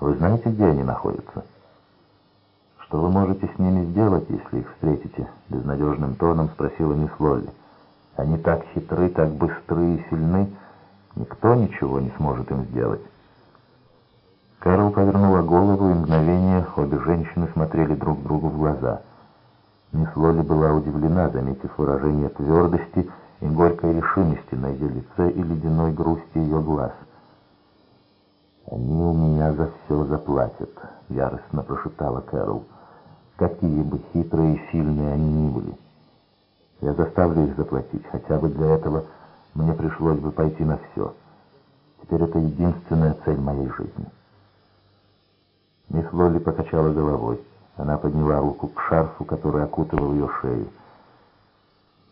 Вы знаете, где они находятся? Что вы можете с ними сделать, если их встретите? Безнадежным тоном спросила мисс Лолли. Они так хитры, так быстры и сильны, никто ничего не сможет им сделать. Кэрол повернула голову, и мгновение обе женщины смотрели друг другу в глаза. Мисс Лоли была удивлена, заметив выражение твердости и горькой решимости на ее лице и ледяной грусти ее глаз. «Они меня за все заплатят», — яростно прошептала Кэрол. «Какие бы хитрые и сильные они ни были. Я заставлю их заплатить, хотя бы для этого мне пришлось бы пойти на все. Теперь это единственная цель моей жизни». Мисс Лолли покачала головой. Она подняла руку к шарфу, который окутывал ее шею.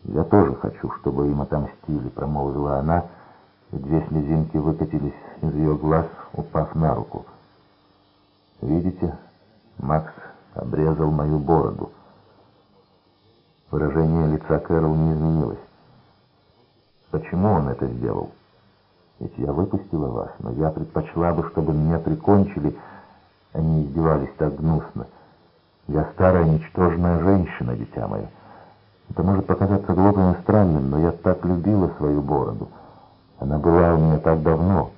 «Я тоже хочу, чтобы им отомстили», — промолвила она, две слезинки выкатились из ее глаз, упав на руку. «Видите, Макс обрезал мою бороду». Выражение лица Кэрол не изменилось. «Почему он это сделал? Ведь я выпустила вас, но я предпочла бы, чтобы меня прикончили, они издевались так гнусно. Я старая, ничтожная женщина, дитя мое. Это может показаться глупым и странным, но я так любила свою бороду. Она была у меня так давно.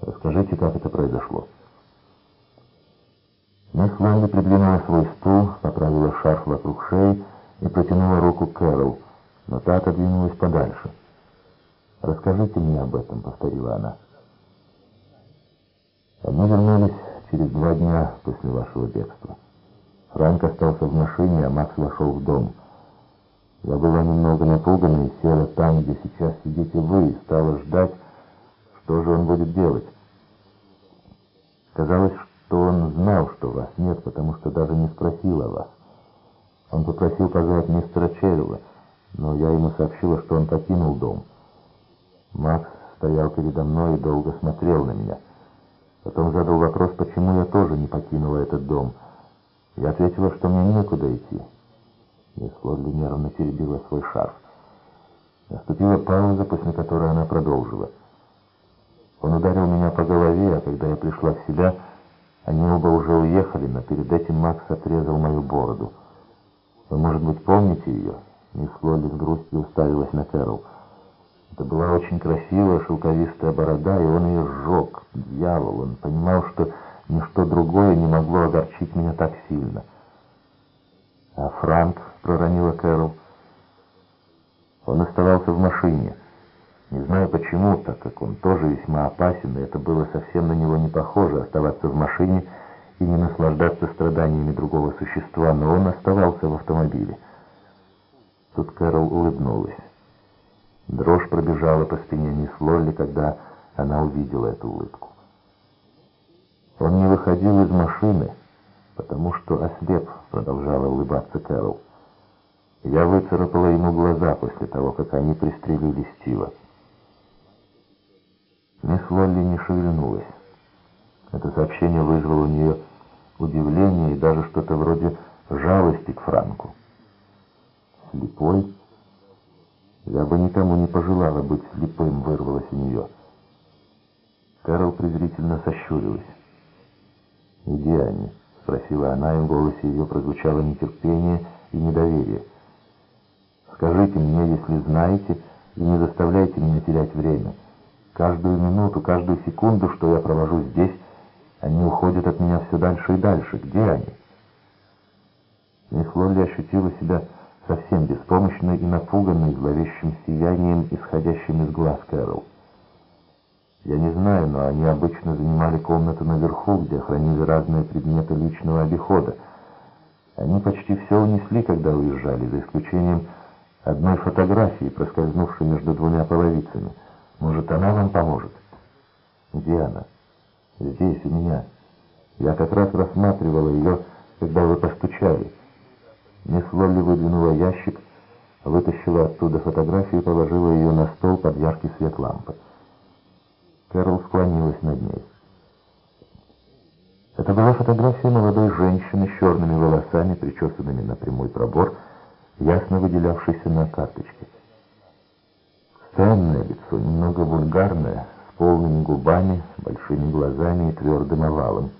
Расскажите, как это произошло. Мисс Лонли придвинула свой стул, поправила шарф вокруг шеи и протянула руку Кэрол, но та отодвинулась подальше. «Расскажите мне об этом», — повторила она. Они вернулись через два дня после вашего бегства. Франк остался в машине, а Макс вошел в дом. Я была немного напугана и села там, где сейчас сидите вы, и стала ждать, что же он будет делать. Казалось, что он знал, что вас нет, потому что даже не спросил о вас. Он попросил позвать мистера Черрилла, но я ему сообщила, что он покинул дом. Макс стоял передо мной и долго смотрел на меня — Потом задал вопрос, почему я тоже не покинула этот дом. Я ответила, что мне некуда идти. Мисс Лодли нервно теребила свой шарф. Наступила пауза, после которой она продолжила. Он ударил меня по голове, а когда я пришла в себя, они оба уже уехали, но перед этим Макс отрезал мою бороду. Вы, может быть, помните ее? Мисс Лолли с грустью уставилась на Кэрол. Это была очень красивая шелковистая борода, и он ее сжег. Дьявол, он понимал, что ничто другое не могло огорчить меня так сильно. «А Франк?» — проронила Кэрол. Он оставался в машине. Не знаю почему, так как он тоже весьма опасен, и это было совсем на него не похоже, оставаться в машине и не наслаждаться страданиями другого существа, но он оставался в автомобиле. Тут Кэрол улыбнулась. Дрожь пробежала по спине мисс Лолли, когда она увидела эту улыбку. Он не выходил из машины, потому что ослеп, продолжала улыбаться Кэрол. Я выцарапала ему глаза после того, как они пристрелили Стива. Мисс Лолли не шевельнулась. Это сообщение вызвало у нее удивление и даже что-то вроде жалости к Франку. Слепой? Я бы никому не пожелала быть слепым, вырвалось у нее. Кэрол презрительно сощурилась. «Где они?» — спросила она, и в голосе ее прозвучало нетерпение и недоверие. «Скажите мне, если знаете, и не заставляйте меня терять время. Каждую минуту, каждую секунду, что я провожу здесь, они уходят от меня все дальше и дальше. Где они?» Мисс Лолли ощутила себя совсем беспомощной и напуганной зловещим сиянием, исходящим из глаз Кэрол. Я не знаю, но они обычно занимали комнату наверху, где хранили разные предметы личного обихода. Они почти все унесли, когда уезжали, за исключением одной фотографии, проскользнувшей между двумя половицами. Может, она вам поможет? Где она? Здесь, у меня. Я как раз рассматривала ее, когда вы постучали. Мисс Лолли выдвинула ящик, вытащила оттуда фотографию и положила ее на стол под яркий свет лампы. Кэрол склонилась над ней. Это была фотография молодой женщины с черными волосами, причесанными на прямой пробор, ясно выделявшейся на карточке. Странное лицо, немного вульгарное, с полными губами, большими глазами и твердым овалом.